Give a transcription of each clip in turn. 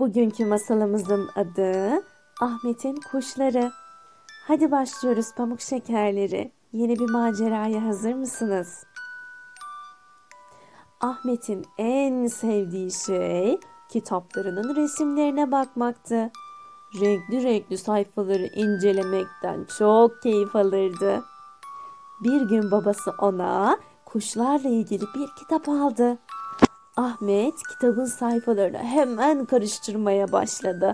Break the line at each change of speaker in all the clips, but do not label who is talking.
Bugünkü masalımızın adı Ahmet'in Kuşları. Hadi başlıyoruz pamuk şekerleri. Yeni bir maceraya hazır mısınız? Ahmet'in en sevdiği şey kitaplarının resimlerine bakmaktı. Renkli renkli sayfaları incelemekten çok keyif alırdı. Bir gün babası ona kuşlarla ilgili bir kitap aldı. Ahmet kitabın sayfalarını hemen karıştırmaya başladı.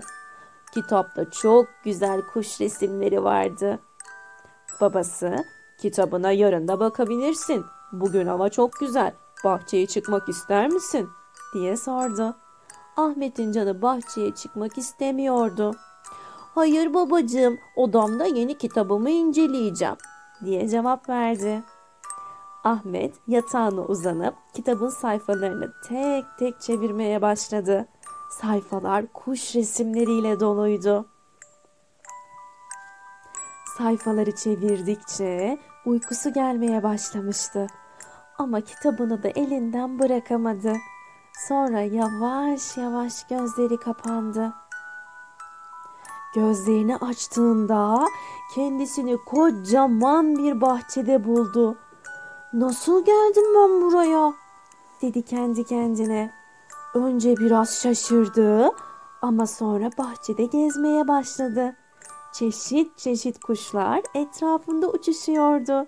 Kitapta çok güzel kuş resimleri vardı. Babası, kitabına yarın da bakabilirsin. Bugün hava çok güzel. Bahçeye çıkmak ister misin? diye sordu. Ahmet'in canı bahçeye çıkmak istemiyordu. Hayır babacığım, odamda yeni kitabımı inceleyeceğim diye cevap verdi. Ahmet yatağına uzanıp kitabın sayfalarını tek tek çevirmeye başladı. Sayfalar kuş resimleriyle doluydu. Sayfaları çevirdikçe uykusu gelmeye başlamıştı. Ama kitabını da elinden bırakamadı. Sonra yavaş yavaş gözleri kapandı. Gözlerini açtığında kendisini kocaman bir bahçede buldu. Nasıl geldim ben buraya? dedi kendi kendine. Önce biraz şaşırdı ama sonra bahçede gezmeye başladı. Çeşit çeşit kuşlar etrafında uçuşuyordu.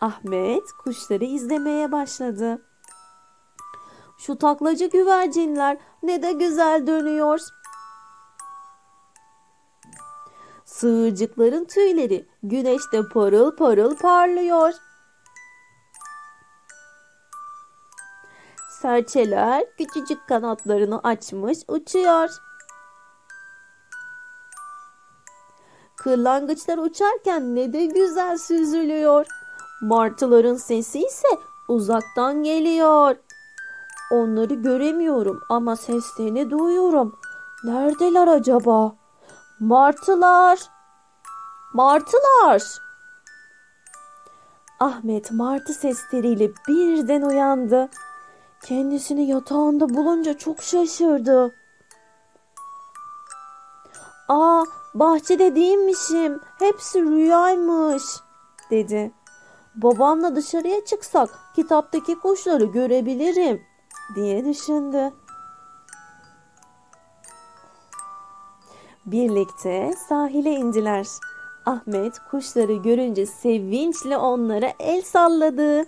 Ahmet kuşları izlemeye başladı. Şu taklacı güvercinler ne de güzel dönüyor. Sığırcıkların tüyleri güneşte parıl parıl parlıyor. Serçeler küçücük kanatlarını açmış uçuyor. Kırlangıçlar uçarken ne de güzel süzülüyor. Martıların sesi ise uzaktan geliyor. Onları göremiyorum ama seslerini duyuyorum. Neredeler acaba? Martılar! Martılar! Ahmet martı sesleriyle birden uyandı. Kendisini yatağında bulunca çok şaşırdı. Aa, bahçede değilmişim. Hepsi rüyaymış, dedi. Babamla dışarıya çıksak kitaptaki kuşları görebilirim, diye düşündü. Birlikte sahile indiler. Ahmet kuşları görünce sevinçle onlara el salladı.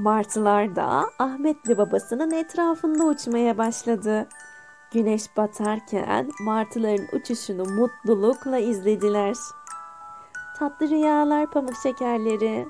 Martılar da Ahmet'le babasının etrafında uçmaya başladı. Güneş batarken martıların uçuşunu mutlulukla izlediler. Tatlı rüyalar pamuk şekerleri.